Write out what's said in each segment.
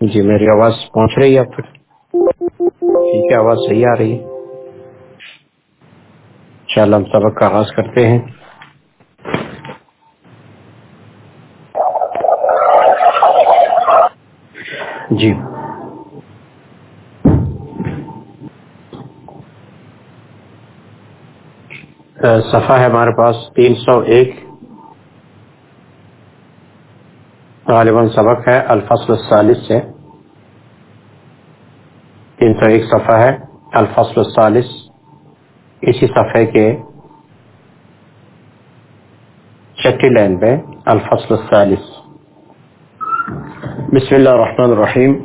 جی میری آواز پہنچ رہی ہے اب تک؟ ٹھیک ہے، آواز صحیح آ رہی ہے۔ انشاءاللہ ہم سبق کا آغاز کرتے ہیں۔ جی۔ صفحہ ہے ہمارے پاس تین سو ایک۔ غالباً سبق ہے، الفصل الثالث سے۔ تین سو ایک صفحہ ہے، الفصل الثالث۔ اسی صفحے کے چھٹی لائن پہ، الفصل الثالث۔ بسم اللہ الرحمن الرحیم۔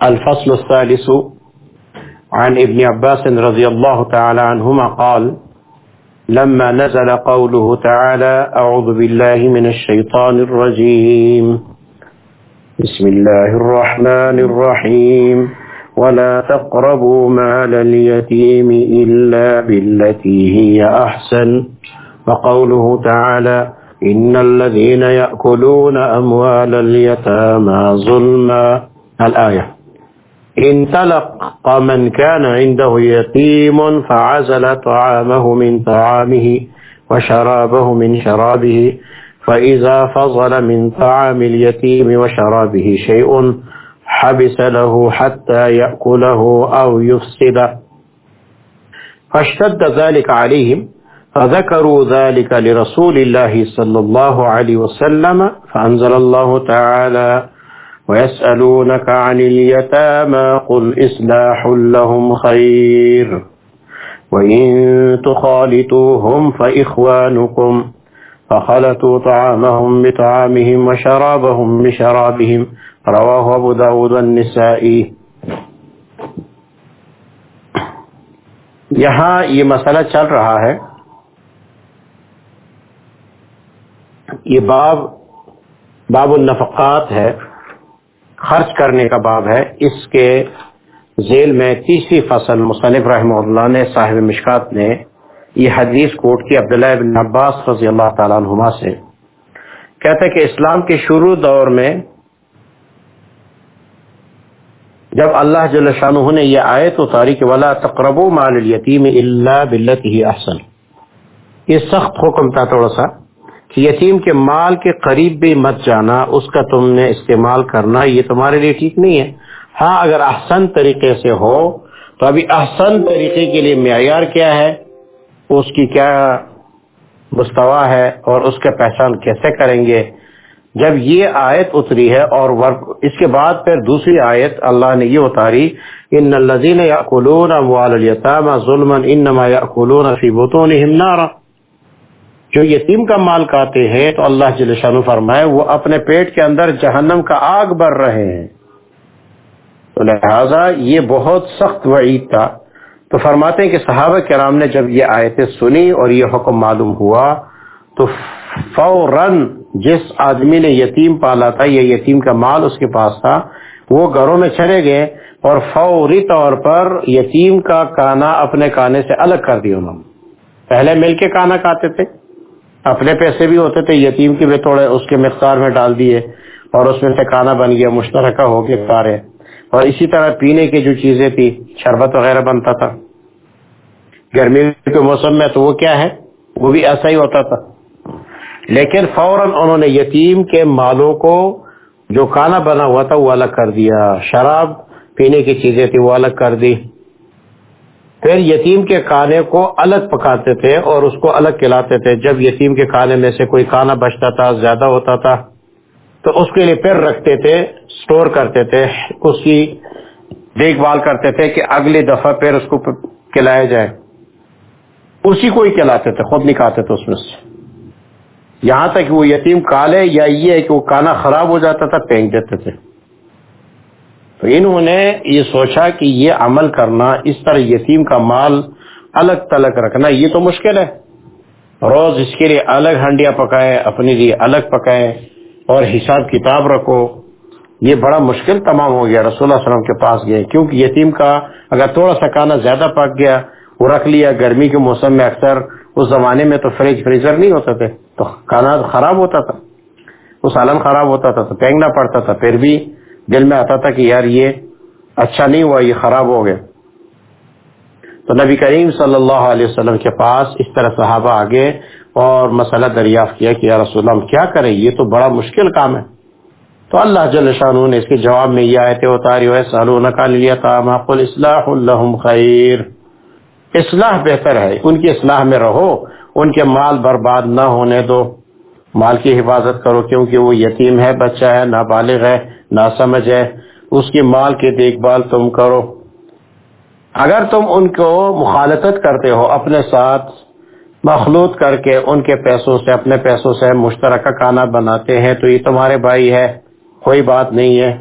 الفصل الثالث، عن ابن عباس رضي الله تعالى عنهما قال لما نزل قوله تعالى أعوذ بالله من الشيطان الرجيم. بسم الله الرحمن الرحيم. ولا تقربوا مال اليتيم إلا بالتي هي أحسن. وقوله تعالى إن الذين يأكلون أموال اليتامى ظلما. الآية. انطلق من كان عنده يتيم فعزل طعامه من طعامه وشرابه من شرابه، فإذا فضل من طعام اليتيم وشرابه شيء، حبس له حتى يأكله أو يفسد. فاشتد ذلك عليهم، فذكروا ذلك لرسول الله صلى الله عليه وسلم، فأنزل الله تعالى ويسألونك عن اليتامى قل إصلاح لهم خير وإن تخالطوهم فإخوانكم فخلطوا طعامهم بطعامهم وشرابهم بشرابهم رواه أبو داود النسائي یہاں یہ مسئلہ چل رہا ہے یہ باب باب النفقات ہے خرچ کرنے کا باب ہے۔ اس کے ذیل میں تیسری فصل مصنف رحمہ اللہ نے صاحب مشکات نے یہ حدیث کوٹ کی عبداللہ بن عباس رضی اللہ تعالیٰ عنہما سے۔ کہتا ہے کہ اسلام کے شروع دور میں جب اللہ جل شاہ نے یہ آئے تو تاریخ والا تقرب مال یتیم اللہ بلت ہی احسن یہ سخت حکم تھا تھوڑا سا۔ کہ یتیم کے مال کے قریب بھی مت جانا، اس کا تم نے استعمال کرنا، یہ تمہارے لیے ٹھیک نہیں ہے۔ ہاں اگر احسن طریقے سے ہو، تو ابھی احسن طریقے کے لیے معیار کیا ہے؟ اس کی کیا مستوا ہے اور اس کا پہچان کیسے کریں گے؟ جب یہ آیت اتری ہے اور اس کے بعد پھر دوسری آیت اللہ نے یہ اتاری، ان الذين ياكلون اموال اليتامى ظلما انما ياكلون في بطونهم نارا جو یتیم کا مال کھاتے ہیں تو اللہ جل شانو فرمائے، وہ اپنے پیٹ کے اندر جہنم کا آگ بر رہے ہیں۔ تو لہذا یہ بہت سخت وعید تھا۔ تو فرماتے ہیں کہ صحابہ کرام نے جب یہ آیتیں سنی اور یہ حکم معلوم ہوا، تو فوراً جس آدمی نے یتیم پالا تھا، یا یتیم کا مال اس کے پاس تھا، وہ گھروں میں چلے گئے اور فوری طور پر یتیم کا کانا اپنے کانے سے الگ کر دیا انہوں نے۔ پہلے مل کے کانا کھاتے تھے۔ اپنے پیسے بھی ہوتے تھے، یتیم کے بھی تھوڑے اس کے مقدار میں ڈال دیے اور اس میں سے کھانا بن گیا، مشترکہ ہو کے کارے اور اسی طرح پینے کی جو چیزیں تھی شربت وغیرہ بنتا تھا۔ گرمی کے موسم میں تو وہ کیا ہے؟ وہ بھی ایسا ہی ہوتا تھا۔ لیکن فوراً انہوں نے یتیم کے مالوں کو جو کھانا بنا ہوا تھا وہ الگ کر دیا۔ شراب پینے کی چیزیں تھی وہ الگ کر دی پھر یتیم کے کھانے کو الگ پکاتے تھے اور اس کو الگ کھلاتے تھے۔ جب یتیم کے کھانے میں سے کوئی کھانا بچتا تھا، زیادہ ہوتا تھا، تو اس کے لیے پھر رکھتے تھے، سٹور کرتے تھے، اس کی دیکھ بھال کرتے تھے کہ اگلی دفعہ پھر اس کو کھلایا جائے۔ اسی کو ہی کھلاتے تھے، خود نکالتے تھے اس میں سے۔ یہاں تک وہ یتیم کالے یا یہ کہ وہ کھانا خراب ہو جاتا تھا، پھینک دیتے تھے۔ تو انہوں نے یہ سوچا کہ یہ عمل کرنا، اس طرح یتیم کا مال الگ تلگ رکھنا، یہ تو مشکل ہے۔ روز اس کے لیے الگ ہنڈیاں پکائے اپنے لیے الگ پکائے اور حساب کتاب رکھو۔ یہ بڑا مشکل تمام ہو گیا۔ رسول اللہ علیہ وسلم کے پاس گئے۔ کیونکہ یتیم کا اگر تھوڑا سا کھانا زیادہ پک گیا، وہ رکھ لیا۔ گرمی کے موسم میں اکثر اس زمانے میں تو فریج، فریزر نہیں ہوتے تھے۔ تو کھانا خراب ہوتا تھا۔ وہ سالن خراب ہوتا تھا، تو پھینکنا پڑتا تھا۔ پھر بھی دل میں آتا تھا کہ یار یہ اچھا نہیں ہوا، یہ خراب ہو گیا۔ تو نبی کریم صلی اللہ علیہ وسلم کے پاس اس طرح صحابہ آگے اور مسئلہ دریافت کیا کہ یا رسول اللہ، ہم کیا کریں؟ یہ تو بڑا مشکل کام ہے۔ تو اللہ جل شاہ نے اس کے جواب میں یہ آئے اتاری اصلاح الحم خیر اصلاح بہتر ہے، ان کی اصلاح میں رہو، ان کے مال برباد نہ ہونے دو۔ مال کی حفاظت کرو کیونکہ وہ یتیم ہے، بچہ ہے، نابالغ ہے نہ سمجھ ہے۔ اس کی مال کی دیکھ بھال تم کرو۔ اگر تم ان کو مخالطت کرتے ہو اپنے ساتھ مخلوط کر کے ان کے پیسوں سے، اپنے پیسوں سے مشترکہ کھانا بناتے ہیں تو یہ تمہارے بھائی ہے، کوئی بات نہیں ہے۔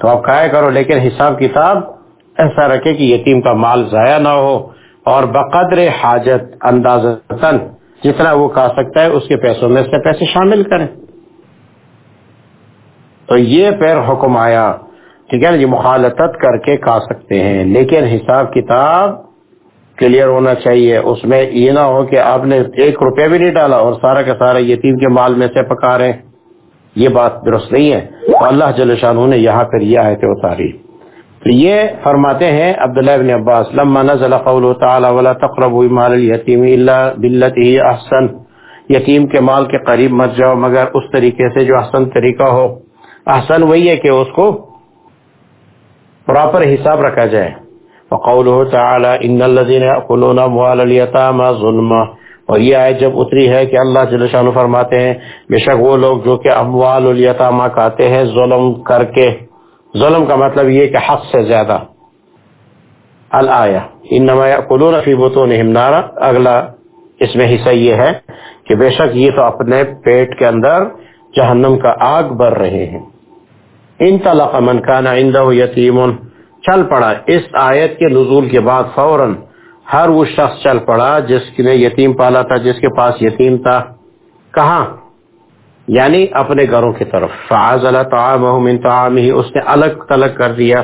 تو آپ کھایا کرو، لیکن حساب کتاب ایسا رکھے کہ یتیم کا مال ضائع نہ ہو۔ اور بقدر حاجت انداز جتنا وہ کھا سکتا ہے اس کے پیسوں میں سے پیسے شامل کریں۔ تو یہ پھر حکم آیا، ٹھیک ہے نا، یہ مخالطت کر کے کھا سکتے ہیں، لیکن حساب کتاب کلیئر ہونا چاہیے۔ اس میں یہ نہ ہو کہ آپ نے ایک روپیہ بھی نہیں ڈالا اور سارا کا سارا یتیم کے مال میں سے پکا رہے یہ بات درست نہیں ہے۔ تو اللہ جل شاہ نے یہاں پر یہ آئے تھے اتاری۔ تو یہ فرماتے ہیں عبداللہ بن عباس، لما نزل قول تعالی، ولا تقربوا مال اليتيم الا بالتي احسن، یتیم کے مال کے قریب مت جاؤ، مگر اس طریقے سے جو احسن طریقہ ہو۔ احسن وہی ہے کہ اس کو پراپر حساب رکھا جائے۔ وقوله تعالی، ان الذين ياكلون اموال اليتامى ظلما۔ اور یہ آیت جب اتری ہے کہ اللہ جل شانو فرماتے ہیں، بے شک وہ لوگ جو کہ اموال الیتامہ کہتے ہیں، ظلم کر کے۔ ظلم کا مطلب یہ کہ حق سے زیادہ انما یاکلون فی بطونہم نارا۔ اگلا اس میں حصہ یہ ہے کہ بے شک یہ تو اپنے پیٹ کے اندر جہنم کا آگ بر رہے ہیں۔ ان طلق من کان عنده یتیم چل پڑا۔ اس آیت کے نزول کے بعد فوراً ہر وہ شخص چل پڑا جس نے یتیم پالا تھا، جس کے پاس یتیم تھا۔ کہاں؟ یعنی اپنے گھروں کی طرف۔ فعاز اللہ من ہی اس نے الگ تلگ کر دیا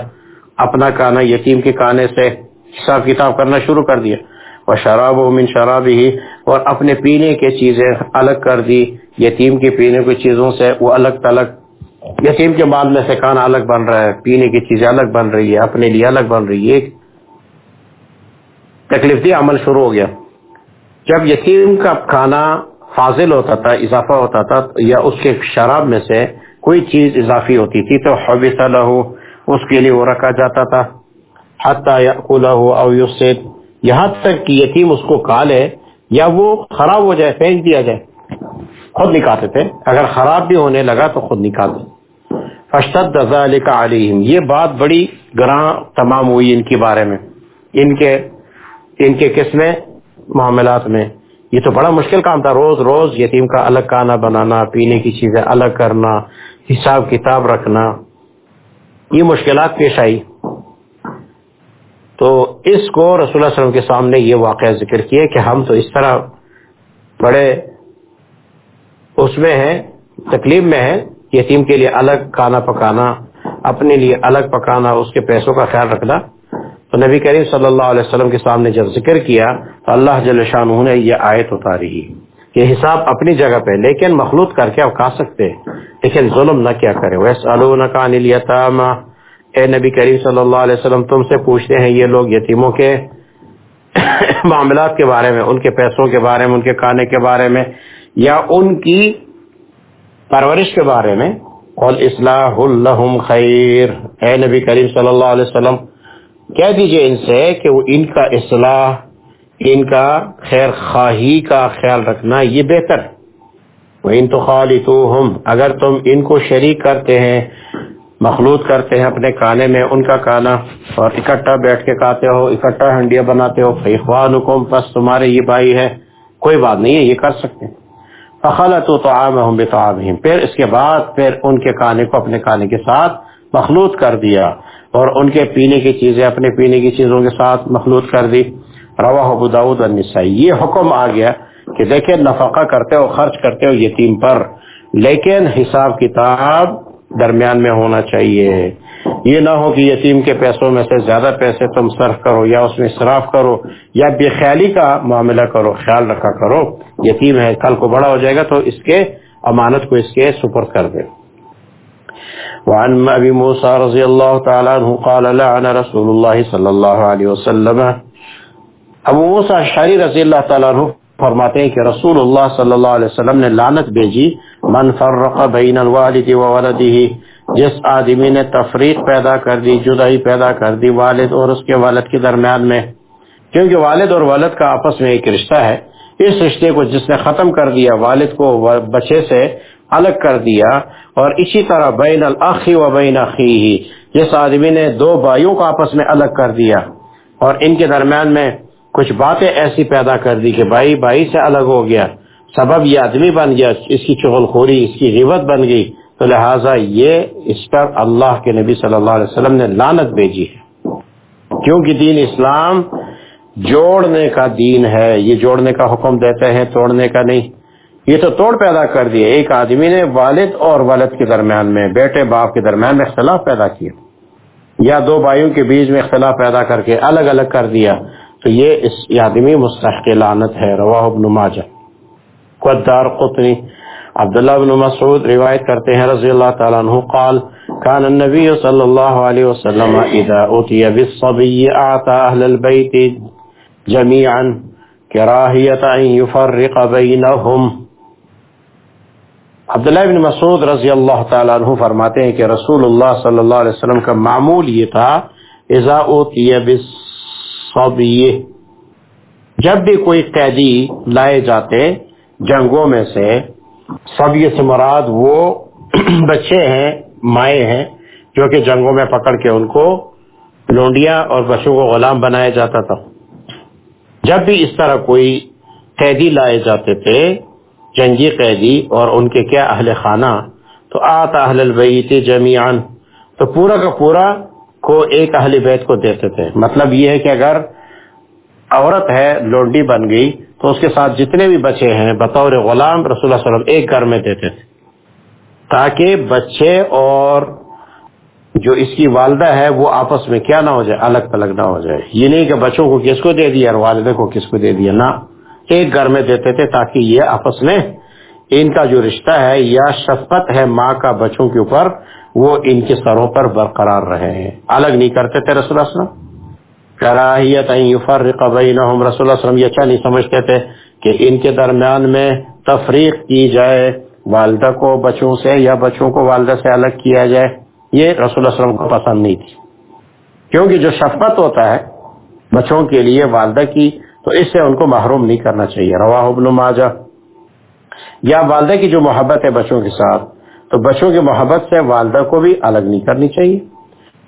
اپنا کانا یتیم کے کانے سے۔ حساب کتاب کرنا شروع کر دیا۔ اور شراب من شراب ہی اور اپنے پینے کے چیزیں الگ کر دی۔ یتیم کے پینے کی چیزوں سے وہ الگ تلگ۔ یتیم کے بعد میں سے کھانا الگ بن رہا ہے۔ پینے کی چیزیں الگ بن رہی ہے۔ اپنے لیے الگ بن رہی ہے۔ تکلیف دی عمل شروع ہو گیا۔ جب یتیم کا کھانا فاضل ہوتا تھا، اضافہ ہوتا تھا، یا اس کے شراب میں سے کوئی چیز اضافی ہوتی تھی، تو حبیث اس کے لیے وہ رکھا جاتا تھا۔ او یسد یہاں تک کہ یتیم اس کو کالے یا وہ خراب ہو جائے، پھینک دیا جائے۔ خود نکالتے تھے۔ اگر خراب بھی ہونے لگا تو خود نکالتے۔ فشد ذلك عليهم یہ بات بڑی گراں تمام ہوئی ان کے بارے میں۔ ان کے ان کے کس میں؟ معاملات میں۔ یہ تو بڑا مشکل کام تھا، روز روز یتیم کا الگ کھانا بنانا، پینے کی چیزیں الگ کرنا، حساب کتاب رکھنا، یہ مشکلات پیش آئی۔ تو اس کو رسول اللہ علیہ وسلم کے سامنے یہ واقعہ ذکر کیے کہ ہم تو اس طرح بڑے اس میں ہیں، تکلیف میں ہیں، یتیم کے لیے الگ کھانا پکانا، اپنے لیے الگ پکانا، اس کے پیسوں کا خیال رکھنا۔ تو نبی کریم صلی اللہ علیہ وسلم کے سامنے جب ذکر کیا تو اللہ جل شاہ نے یہ آیت اتاری۔ کہ حساب اپنی جگہ پہ، لیکن مخلوط کر کے آپ کھا سکتے لیکن ظلم نہ کیا کرے اے نبی کریم صلی اللہ علیہ وسلم، تم سے پوچھتے ہیں یہ لوگ یتیموں کے معاملات کے بارے میں، ان کے پیسوں کے بارے میں، ان کے کھانے کے بارے میں، یا ان کی پرورش کے بارے میں۔ اصلاح الحم خیر اے نبی کریم صلی اللہ علیہ وسلم کہہ دیجیے ان سے کہ وہ ان کا اصلاح، ان کا خیر خواہی کا خیال رکھنا یہ بہتر وہ ان تو خالی اگر تم ان کو شریک کرتے ہیں، مخلوط کرتے ہیں اپنے کھانے میں، ان کا کھانا اور اکٹھا بیٹھ کے کھاتے ہو، اکٹھا ہنڈیاں بناتے ہو فیخوان حکم پس تمہارے یہ بھائی ہے کوئی بات نہیں ہے، یہ کر سکتے فخالت تو عام ہوں تو پھر اس کے بعد پھر ان کے کھانے کو اپنے کھانے کے ساتھ مخلوط کر دیا اور ان کے پینے کی چیزیں، اپنے پینے کی چیزوں کے ساتھ مخلوط کر دی۔ روا ابو داود النسائی یہ حکم آ گیا کہ دیکھیں نفقہ کرتے ہو، خرچ کرتے ہو یتیم پر، لیکن حساب کتاب درمیان میں ہونا چاہیے۔ یہ نہ ہو کہ یتیم کے پیسوں میں سے زیادہ پیسے تم صرف کرو یا اس میں صراف کرو یا بے خیالی کا معاملہ کرو، خیال رکھا کرو۔ یتیم ہے، کل کو بڑا ہو جائے گا تو اس کے امانت کو اس کے سپر کر دے۔ وعن ابی موسیٰ رضی اللہ تعالی عنہ قال لعن رسول اللہ صلی اللہ علیہ وسلم. ابو موسیٰ شاری رضی اللہ تعالی عنہ فرماتے ہیں کہ رسول اللہ صلی اللہ علیہ وسلم نے لعنت بھیجی، من فرق بین الوالد و ولدہ جس آدمی نے تفریق پیدا کر دی، جدائی پیدا کر دی والد اور اس کے والد کے درمیان میں۔ کیونکہ والد اور والد کا آپس میں ایک رشتہ ہے، اس رشتے کو جس نے ختم کر دیا والد کو، بچے سے الگ کر دیا اور اسی طرح بین الاخی و بین اخی جس آدمی نے دو بھائیوں کو آپس میں الگ کر دیا اور ان کے درمیان میں کچھ باتیں ایسی پیدا کر دی کہ بھائی بھائی سے الگ ہو گیا، سبب یہ آدمی بن گیا، اس کی چغل خوری، اس کی غیبت بن گئی۔ تو لہٰذا یہ اس پر اللہ کے نبی صلی اللہ علیہ وسلم نے لانت بھیجی ہے۔ کیونکہ دین اسلام جوڑنے کا دین ہے، یہ جوڑنے کا حکم دیتے ہیں، توڑنے کا نہیں۔ یہ تو توڑ پیدا کر دیا ایک آدمی نے والد اور والد کے درمیان میں، بیٹے باپ کے درمیان میں اختلاف پیدا کیا۔ یا دو بھائیوں کے بیچ میں اختلاف پیدا کر کے الگ الگ کر دیا۔ تو یہ اس آدمی مستحق لعنت ہے۔ رواہ ابن ماجہ۔ قدار قطنی۔ عبداللہ بن مسعود روایت کرتے ہیں، رضی اللہ تعالیٰ عنہ، قال كان النبي صلی اللہ علیہ وسلم اذا اوتی بالصبی اعطى اہل البیت جميعا کراہیت ان يفرق بینہم۔ عبداللہ بن مسعود رضی اللہ تعالیٰ عنہ فرماتے ہیں کہ رسول اللہ صلی اللہ علیہ وسلم کا معمول یہ تھا، اذا اوتی بالصبی جب بھی کوئی قیدی لائے جاتے جنگوں میں سے سب یہ سے مراد وہ بچے ہیں، مائیں ہیں، جو کہ جنگوں میں پکڑ کے ان کو لونڈیاں اور بچوں کو غلام بنایا جاتا تھا۔ جب بھی اس طرح کوئی قیدی لائے جاتے تھے جنگی قیدی اور ان کے کیا اہل خانہ؟ تو آتا اہل البیت جمیان تو پورا کا پورا کو ایک اہل بیت کو دیتے تھے۔ مطلب یہ ہے کہ اگر عورت ہے، لونڈی بن گئی، تو اس کے ساتھ جتنے بھی بچے ہیں، بطور غلام رسول اللہ علیہ وسلم ایک گھر میں دیتے تھے۔ تاکہ بچے اور جو اس کی والدہ ہے، وہ آپس میں کیا نہ ہو جائے، الگ الگ نہ ہو جائے۔ یہ نہیں کہ بچوں کو کس کو دے دیا اور والدہ کو کس کو دے دیا، نہ۔ ایک گھر میں دیتے تھے تاکہ یہ آپس میں ان کا جو رشتہ ہے یا شفقت ہے ماں کا بچوں کے اوپر، وہ ان کے سروں پر برقرار رہے ہیں۔ الگ نہیں کرتے تھے رسول اللہ وسلم۔ کراہیت یفرق بینہم۔ رسول اللہ وسلم یہ اچھا نہیں سمجھتے تھے کہ ان کے درمیان میں تفریق کی جائے، والدہ کو بچوں سے یا بچوں کو والدہ سے الگ کیا جائے۔ یہ رسول اللہ وسلم کو پسند نہیں تھی۔ کیونکہ جو شفقت ہوتا ہے بچوں کے لیے والدہ کی تو اس سے ان کو محروم نہیں کرنا چاہیے۔ رواہ ابن ماجہ۔ یا والدہ کی جو محبت ہے بچوں کے ساتھ، تو بچوں کی محبت سے والدہ کو بھی الگ نہیں کرنی چاہیے۔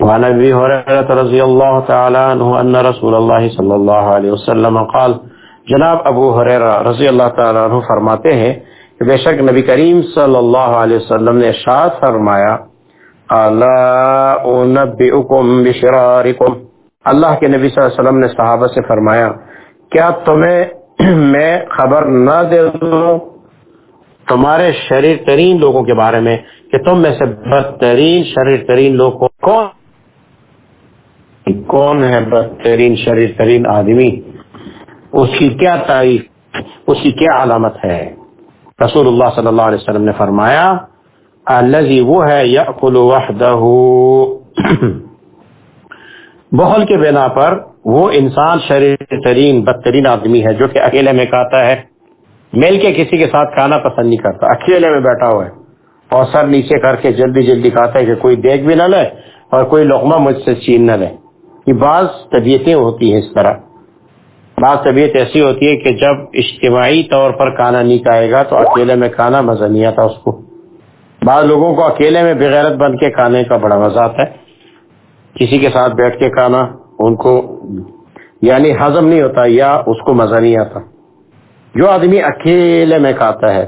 وعن ابي هريره رضي الله تعالى عنه ان رسول الله صلى الله عليه وسلم قال، جناب ابو حریرہ رضی اللہ تعالی عنہ فرماتے ہیں کہ بے شک نبی کریم صلی اللہ علیہ وسلم نے ارشاد فرمایا، الا انبئکم بشرارکم اللہ کے نبی صلی اللہ علیہ وسلم نے صحابہ سے فرمایا کیا تمہیں میں خبر نہ دے دوں؟ تمہارے شریر ترین لوگوں کے بارے میں کہ تم میں سے بدترین شریر ترین لوگ کون کون ہے بدترین شریر ترین آدمی؟ اس کی کیا تعریف اس کی کیا علامت ہے؟ رسول اللہ صلی اللہ علیہ وسلم نے فرمایا الذي وہ ہے یاکل وحدہ بہل کے بنا پر وہ انسان شریر ترین بدترین آدمی ہے جو کہ اکیلے میں کھاتا ہے، مل کے کسی کے ساتھ کھانا پسند نہیں کرتا، اکیلے میں بیٹھا ہوا ہے اور سر نیچے کر کے جلدی جلدی کھاتا ہے کہ کوئی دیکھ بھی نہ لے اور کوئی لقمہ مجھ سے چین نہ لے۔ یہ بعض طبیعتیں ہوتی ہیں اس طرح۔ بعض طبیعت ایسی ہوتی ہے کہ جب اجتماعی طور پر کھانا نہیں کھائے گا تو اکیلے میں کھانا مزہ نہیں آتا اس کو۔ بعض لوگوں کو اکیلے میں بغیرت بن کے کھانے کا بڑا مزہ آتا ہے۔ کسی کے ساتھ بیٹھ کے کھانا ان کو یعنی ہضم نہیں ہوتا یا اس کو مزہ نہیں آتا۔ جو آدمی اکیلے میں کھاتا ہے،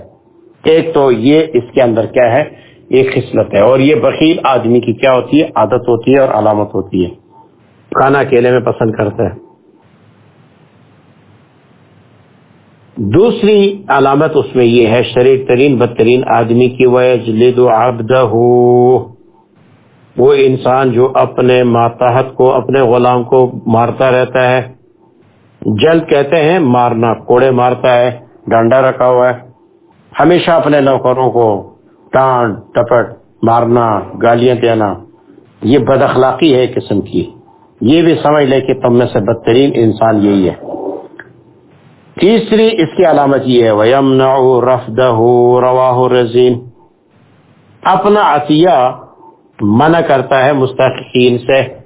ایک تو یہ اس کے اندر کیا ہے؟ ایک خصلت ہے۔ اور یہ بخیل آدمی کی کیا ہوتی ہے؟ عادت ہوتی ہے اور علامت ہوتی ہے۔ کھانا اکیلے میں پسند کرتا ہے۔ دوسری علامت اس میں یہ ہے شریر ترین بدترین آدمی کی وجہ وہ انسان جو اپنے ماتحت کو، اپنے غلام کو مارتا رہتا ہے۔ جلد کہتے ہیں، مارنا، کوڑے مارتا ہے ڈانڈا رکھا ہوا ہے۔ ہمیشہ اپنے نوکروں کو ٹانٹ ٹپٹ، مارنا، گالیاں دینا، یہ بد اخلاقی ہے قسم کی۔ یہ بھی سمجھ لے کہ تم میں سے بدترین انسان یہی ہے۔ تیسری، اس کی علامت یہ ہے، وَيَمْنَعُ رَفْدَهُ رَوَاهُ رَزِينَ اپنا عطیہ منع کرتا ہے مستحقین سے۔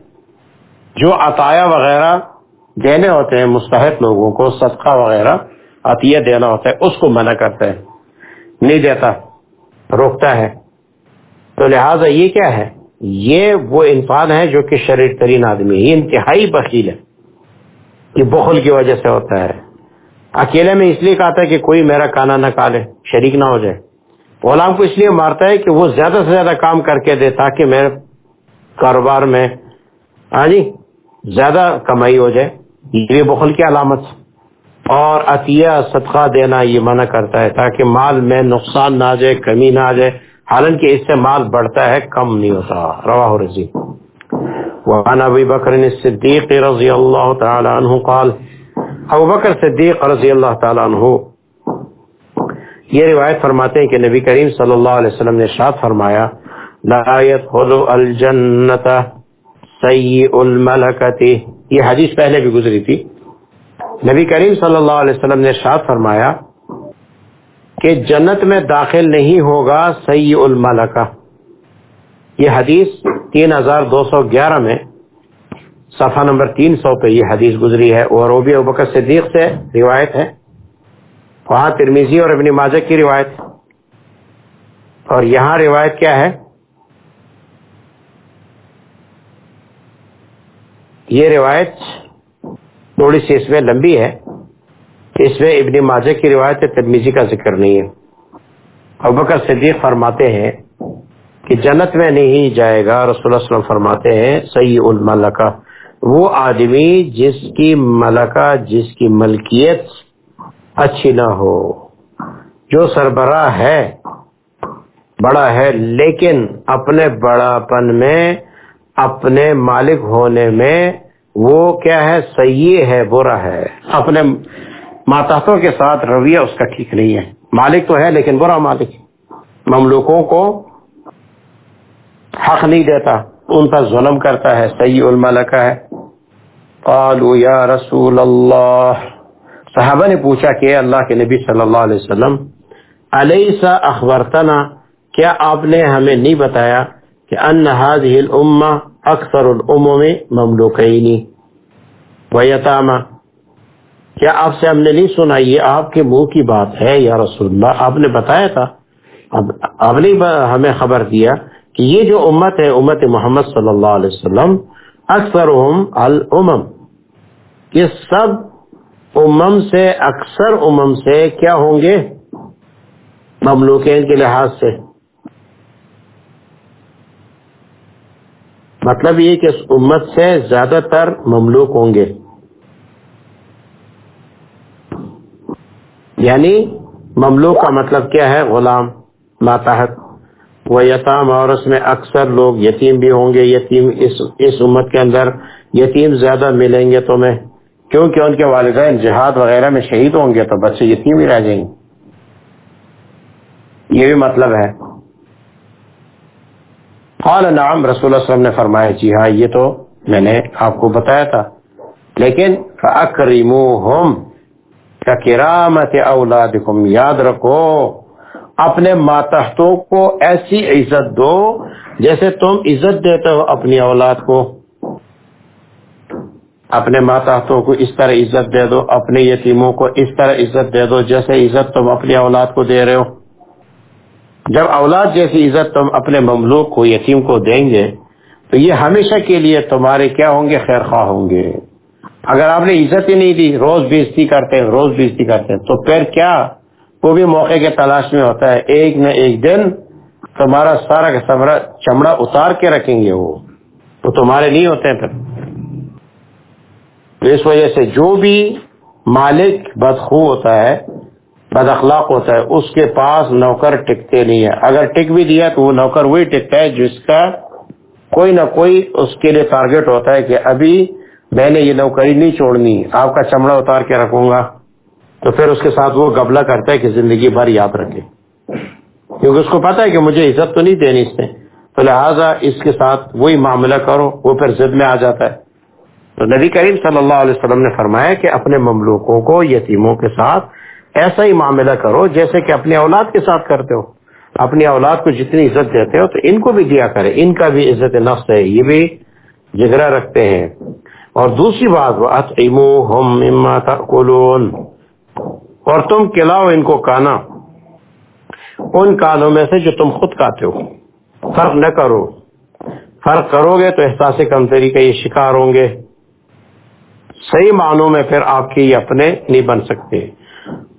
جو عطایا وغیرہ دینے ہوتے ہیں، مستحق لوگوں کو صدقہ وغیرہ عطیہ دینا ہوتا ہے، اس کو منع کرتا ہے۔ نہیں دیتا، روکتا ہے۔ تو لہٰذا یہ کیا ہے؟ یہ وہ انسان ہے جو کہ شریر ترین آدمی ہے، یہ انتہائی بخیل ہے۔ یہ بخل کی وجہ سے ہوتا ہے۔ اکیلے میں اس لیے کہا تھا کہ کوئی میرا کانا نہ کالے شریک نہ ہو جائے۔ غلام کو اس لیے مارتا ہے کہ وہ زیادہ سے زیادہ کام کر کے دے تاکہ میرے کاروبار میں ہاں جی زیادہ کمائی ہو جائے۔ یہ بخل کی علامت۔ اور عطیہ صدقہ دینا یہ منع کرتا ہے تاکہ مال میں نقصان نہ آ جائے، کمی نہ آ جائے۔ حالانکہ اس سے مال بڑھتا ہے، کم نہیں ہوتا۔ رواہ رضی وعن ابی بکر الصدیق رضی اللہ تعالی عنہ قال، ابو بکر صدیق رضی اللہ تعالی عنہ یہ روایت فرماتے ہیں کہ نبی کریم صلی اللہ علیہ وسلم نے شاد فرمایا، لا يدخل الجنت سیء الملکتی۔ یہ حدیث پہلے بھی گزری تھی۔ نبی کریم صلی اللہ علیہ وسلم نے شاد فرمایا کہ جنت میں داخل نہیں ہوگا سی الملکہ۔ یہ حدیث تین ہزار دو سو گیارہ میں صفحہ نمبر تین سو پہ یہ حدیث گزری ہے اور روبی ابکر صدیق سے روایت ہے۔ وہاں ترمیزی اور ابن ماجہ کی روایت اور یہاں روایت کیا ہے؟ یہ روایت تھوڑی سی اس میں لمبی ہے۔ اس میں ابن ماجہ کی روایت تدمیزی کا ذکر نہیں ہے۔ ابکر صدیق فرماتے ہیں کہ جنت میں نہیں جائے گا، رسول اللہ علیہ وسلم فرماتے ہیں سی الملکہ۔ وہ آدمی جس کی ملکہ، جس کی ملکیت اچھی نہ ہو۔ جو سربراہ ہے، بڑا ہے، لیکن اپنے بڑا پن میں، اپنے مالک ہونے میں، وہ کیا ہے؟ صحیح ہے، برا ہے۔ اپنے ماتحتوں کے ساتھ رویہ اس کا ٹھیک نہیں ہے۔ مالک تو ہے، لیکن برا مالک مملوکوں کو حق نہیں دیتا، ان پر ظلم کرتا ہے۔ صحیح الملکہ ہے۔ قالوا یا رسول اللہ۔ صحابہ نے پوچھا کہ اللہ کے نبی صلی اللہ علیہ وسلم علیہ اخبرتنا؟ کیا آپ نے ہمیں نہیں بتایا کہ ان هذه الامه اکثر الامم مملوکین؟ و یتاما کیا آپ سے ہم نے نہیں سنا یہ آپ کے منہ کی بات ہے یا رسول اللہ؟ آپ نے بتایا تھا؟ آپ نے ہمیں خبر دیا کہ یہ جو امت ہے، امت محمد صلی اللہ علیہ وسلم اکثر الامم، یہ سب امم سے اکثر امم سے کیا ہوں گے؟ مملوکین کے لحاظ سے۔ مطلب یہ کہ اس امت سے زیادہ تر مملوک ہوں گے۔ یعنی مملوک کا مطلب کیا ہے؟ غلام، ماتحت۔ وہ یتام اور اس میں اکثر لوگ یتیم بھی ہوں گے۔ یتیم اس اس امت کے اندر یتیم زیادہ ملیں گے تمہیں۔ کیونکہ ان کے والدین جہاد وغیرہ میں شہید ہوں گے تو بچے یتیم ہی رہ جائیں گے۔ یہ بھی مطلب ہے۔ قال نعم، رسول اللہ علیہ وسلم نے فرمایا جی ہاں یہ تو میں نے آپ کو بتایا تھا۔ لیکن فَأَكْرِمُوهُمْ کرامت اولادکم، یاد رکھو، اپنے ماتحتوں کو ایسی عزت دو جیسے تم عزت دیتے ہو اپنی اولاد کو۔ اپنے ماتحتوں کو اس طرح عزت دے دو اپنے یتیموں کو اس طرح عزت دے دو، جیسے عزت تم اپنی اولاد کو دے رہے ہو۔ جب اولاد جیسی عزت تم اپنے مملوک کو، یتیم کو دیں گے، تو یہ ہمیشہ کے لیے تمہارے کیا ہوں گے؟ خیر خواہ ہوں گے۔ اگر آپ نے عزت ہی نہیں دی، روز بےزتی کرتے ہیں، روز بےزتی کرتے ہیں، تو پھر کیا؟ وہ بھی موقع کے تلاش میں ہوتا ہے۔ ایک نہ ایک دن تمہارا سارا سارا چمڑا اتار کے رکھیں گے وہ۔ تو تمہارے نہیں ہوتے ہیں پھر۔ تو اس وجہ سے جو بھی مالک بدخو ہوتا ہے، بد اخلاق ہوتا ہے، اس کے پاس نوکر ٹکتے نہیں ہے اگر ٹک بھی دیا تو وہ نوکر وہی ٹکتا ہے جس کا کوئی نہ کوئی اس کے لیے ٹارگیٹ ہوتا ہے کہ ابھی میں نے یہ نوکری نہیں چھوڑنی، آپ کا چمڑا اتار کے رکھوں گا۔ تو پھر اس کے ساتھ وہ گبلا کرتا ہے کہ زندگی بھر یاد رکھے۔ کیونکہ اس کو پتا ہے کہ مجھے عزت تو نہیں دینی اس نے۔ تو لہٰذا اس کے ساتھ وہی معاملہ کرو، وہ پھر ضد میں آ جاتا ہے۔ تو نبی کریم صلی اللہ علیہ وسلم نے فرمایا کہ اپنے مملوکوں کو یتیموں کے ساتھ ایسا ہی معاملہ کرو جیسے کہ اپنے اولاد کے ساتھ کرتے ہو۔ اپنی اولاد کو جتنی عزت دیتے ہو تو ان کو بھی دیا کرے ان کا بھی عزت نفس ہے، یہ بھی جگرا رکھتے ہیں۔ اور دوسری بات اور تم کھلاؤ ان کو کانا ان کانوں میں سے جو تم خود کھاتے ہو۔ فرق نہ کرو۔ فرق کرو گے تو احساس کمزوری کا یہ شکار ہوں گے۔ صحیح معنوں میں پھر آپ کے یہ اپنے نہیں بن سکتے۔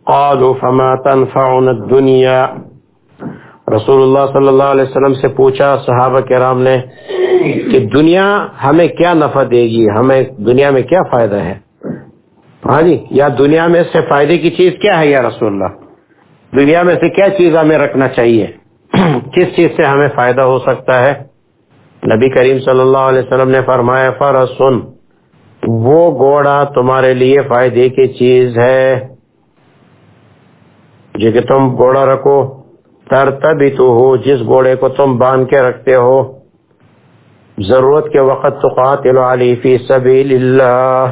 قالوا فما تنفعنا الدنيا۔ رسول اللہ صلی اللہ علیہ وسلم سے پوچھا، صحابہ کرام نے کہ دنیا ہمیں کیا نفع دے گی؟ ہمیں دنیا میں کیا فائدہ ہے؟ ہاں جی یا دنیا میں سے فائدے کی چیز کیا ہے یا رسول اللہ؟ دنیا میں سے کیا چیز ہمیں رکھنا چاہیے؟ کس چیز سے ہمیں فائدہ ہو سکتا ہے؟ نبی کریم صلی اللہ علیہ وسلم نے فرمایا، فرسن۔ وہ گوڑا تمہارے لیے فائدے کی چیز ہے۔ جو کہ تم گوڑا رکھو، تر تبھی تو ہو جس گھوڑے کو تم باندھ کے رکھتے ہو۔ ضرورت کے وقت تو قاتل علی فی سبیل اللہ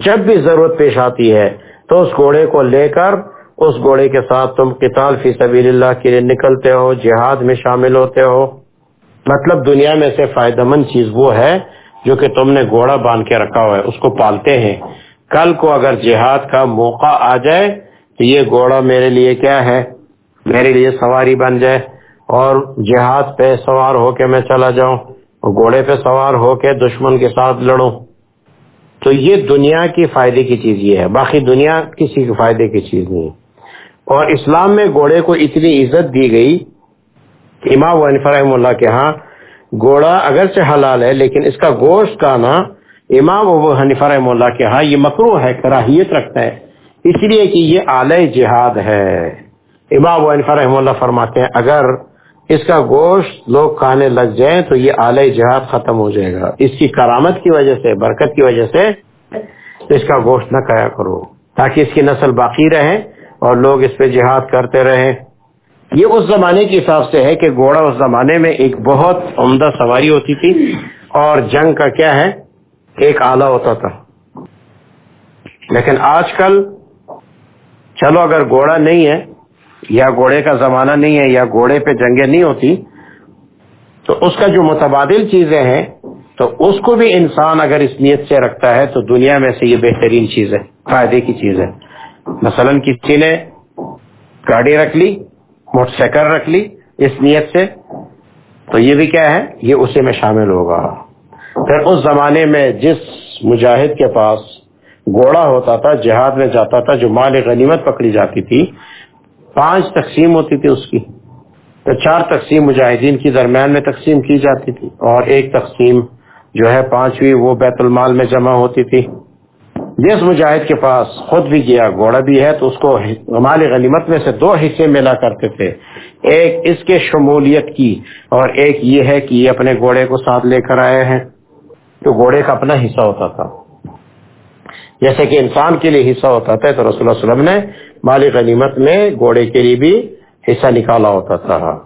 جب بھی ضرورت پیش آتی ہے، تو اس گھوڑے کو لے کر اس گھوڑے کے ساتھ تم قتال فی سبیل اللہ کے لیے نکلتے ہو، جہاد میں شامل ہوتے ہو۔ مطلب دنیا میں سے فائدہ مند چیز وہ ہے جو کہ تم نے گھوڑا باندھ کے رکھا ہوا ہے، اس کو پالتے ہیں۔ کل کو اگر جہاد کا موقع آ جائے، تو یہ گھوڑا میرے لیے کیا ہے؟ میرے لیے سواری بن جائے۔ اور جہاد پہ سوار ہو کے میں چلا جاؤں، اور گھوڑے پہ سوار ہو کے دشمن کے ساتھ لڑوں۔ تو یہ دنیا کی فائدے کی چیز یہ ہے، باقی دنیا کسی کے فائدے کی چیز نہیں۔ اور اسلام میں گھوڑے کو اتنی عزت دی گئی کہ امام رحم اللہ کے ہاں گھوڑا اگرچہ حلال ہے، لیکن اس کا گوشت کا نا امام ابو حنیفہ رحم اللہ کے ہاں یہ مکرو ہے، کراہیت رکھتا ہے اس لیے کہ یہ اعلی جہاد ہے۔ امام رحم اللہ فرماتے ہیں، اگر اس کا گوشت لوگ کھانے لگ جائیں تو یہ اعلی جہاد ختم ہو جائے گا۔ اس کی کرامت کی وجہ سے، برکت کی وجہ سے اس کا گوشت نہ کھایا کرو، تاکہ اس کی نسل باقی رہے اور لوگ اس پہ جہاد کرتے رہیں۔ یہ اس زمانے کے حساب سے ہے کہ گھوڑا اس زمانے میں ایک بہت عمدہ سواری ہوتی تھی اور جنگ کا کیا ہے، ایک آلہ ہوتا تھا۔ لیکن آج کل چلو اگر گھوڑا نہیں ہے یا گھوڑے کا زمانہ نہیں ہے یا گھوڑے پہ جنگیں نہیں ہوتی، تو اس کا جو متبادل چیزیں ہیں، تو اس کو بھی انسان اگر اس نیت سے رکھتا ہے تو دنیا میں سے یہ بہترین چیز ہے فائدے کی چیز ہے مثلا کسی نے گاڑی رکھ لی موٹر سائیکل رکھ لی اس نیت سے، تو یہ بھی کیا ہے؟ یہ اسی میں شامل ہوگا۔ پھر اس زمانے میں جس مجاہد کے پاس گھوڑا ہوتا تھا، جہاد میں جاتا تھا، جو مال غنیمت پکڑی جاتی تھی، پانچ تقسیم ہوتی تھی اس کی۔ تو چار تقسیم مجاہدین کی درمیان میں تقسیم کی جاتی تھی۔ اور ایک تقسیم جو ہے پانچویں وہ بیت المال میں جمع ہوتی تھی۔ جس مجاہد کے پاس خود بھی گیا، گھوڑا بھی ہے، تو اس کو مال غنیمت میں سے دو حصے ملا کرتے تھے۔ ایک اس کے شمولیت کی، اور ایک یہ ہے کہ یہ اپنے گھوڑے کو ساتھ لے کر آئے ہیں۔ تو گھوڑے کا اپنا حصہ ہوتا تھا۔ جیسے کہ انسان کے لیے حصہ ہوتا تھا، تو رسول اللہ علیہ وسلم نے مال غنیمت میں گھوڑے کے لیے بھی حصہ نکالا ہوتا تھا۔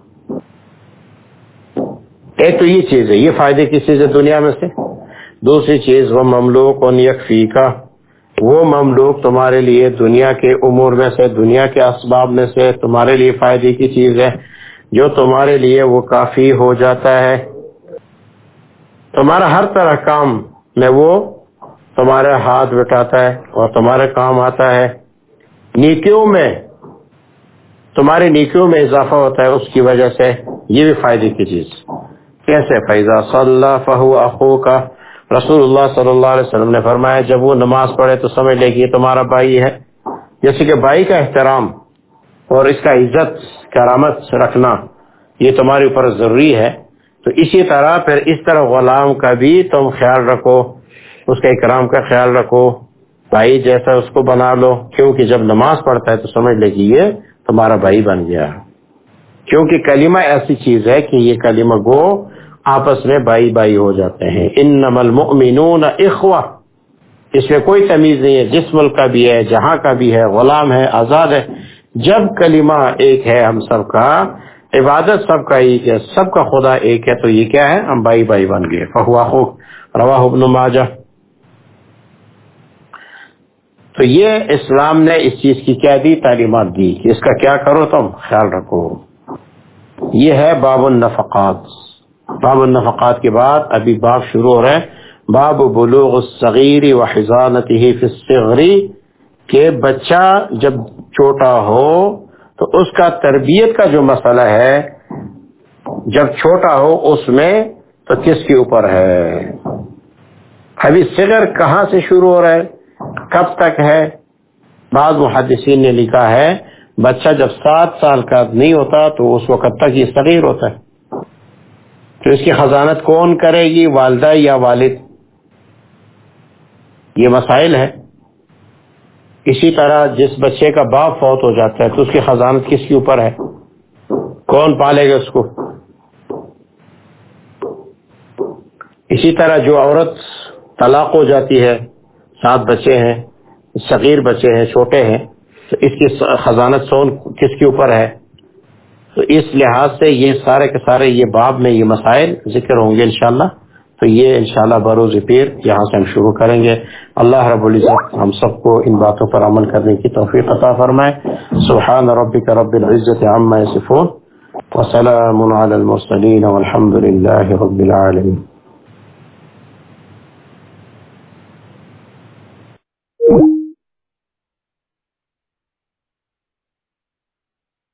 ایک تو یہ چیز ہے، یہ فائدے کی چیز ہے دنیا میں سے؟ دوسری چیز وہ مملوک اور یکفی کا وہ مملوک تمہارے لیے دنیا کے امور میں سے، دنیا کے اسباب میں سے تمہارے لیے فائدے کی چیز ہے۔ جو تمہارے لیے وہ کافی ہو جاتا ہے۔ تمہارا ہر طرح کام میں وہ تمہارے ہاتھ بٹاتا ہے اور تمہارے کام آتا ہے۔ نیکیوں میں، تمہاری نیکیوں میں اضافہ ہوتا ہے اس کی وجہ سے۔ یہ بھی فائدے کی چیز۔ کیسے؟ فیضا صلی اللہ فہو اخو کا رسول اللہ صلی اللہ علیہ وسلم نے فرمایا، جب وہ نماز پڑھے تو سمجھ لے کہ یہ تمہارا بھائی ہے۔ جیسے کہ بھائی کا احترام اور اس کا عزت، کرامت رکھنا، یہ تمہارے اوپر ضروری ہے۔ تو اسی طرح پھر اس طرح غلام کا بھی تم خیال رکھو، اس کے اکرام کا خیال رکھو۔ بھائی جیسا اس کو بنا لو، کیونکہ جب نماز پڑھتا ہے تو سمجھ لے کہ یہ تمہارا بھائی بن گیا۔ کیونکہ کلمہ ایسی چیز ہے کہ یہ کلمہ گو آپس میں بھائی بھائی ہو جاتے ہیں۔ ان نمل مؤمنون اخوا اس میں کوئی تمیز نہیں ہے۔ جس ملک کا بھی ہے، جہاں کا بھی ہے، غلام ہے، آزاد ہے۔ جب کلمہ ایک ہے ہم سب کا، عبادت سب کا ایک ہے، سب کا خدا ایک ہے، تو یہ کیا ہے؟ ہم بائی بائی بن گئے۔ فہوا روا ابن ماجہ۔ تو یہ اسلام نے اس چیز کی کیا دی؟ تعلیمات دی۔ اس کا کیا کرو تم؟ خیال رکھو۔ یہ ہے باب النفقات۔ باب النفقات کے بعد ابھی باب شروع ہو رہے ہیں باب بلوغ الصغیر و حضانتی فصغری کہ بچہ جب چھوٹا ہو تو اس کا تربیت کا جو مسئلہ ہے، جب چھوٹا ہو اس میں تو کس کے اوپر ہے؟ ابھی صغر کہاں سے شروع ہو رہا ہے؟ کب تک ہے؟ بعض محدثین نے لکھا ہے، بچہ جب سات سال کا نہیں ہوتا تو اس وقت تک یہ صغیر ہوتا ہے۔ تو اس کی خزانت کون کرے گی؟ والدہ یا والد؟ یہ مسائل ہے اسی طرح جس بچے کا باپ فوت ہو جاتا ہے تو اس کی خزانت کس کے اوپر ہے؟ کون پالے گا اس کو؟ اسی طرح جو عورت طلاق ہو جاتی ہے، سات بچے ہیں، صغیر بچے ہیں، چھوٹے ہیں، تو اس کی خزانت سون کس کے اوپر ہے؟ تو اس لحاظ سے یہ سارے کے سارے یہ باب میں یہ مسائل ذکر ہوں گے انشاءاللہ۔ تو یہ انشاءاللہ بروز پیر یہاں سے ہم شروع کریں گے۔ اللہ رب العزت ہم سب کو ان باتوں پر عمل کرنے کی توفیق عطا فرمائے۔ سبحان ربک رب العزت عما یصفون۔ وسلام علی المرسلین والحمد للہ رب العالمین۔ Thank you.